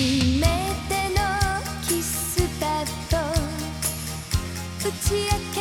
初めてのキスだと打ち明け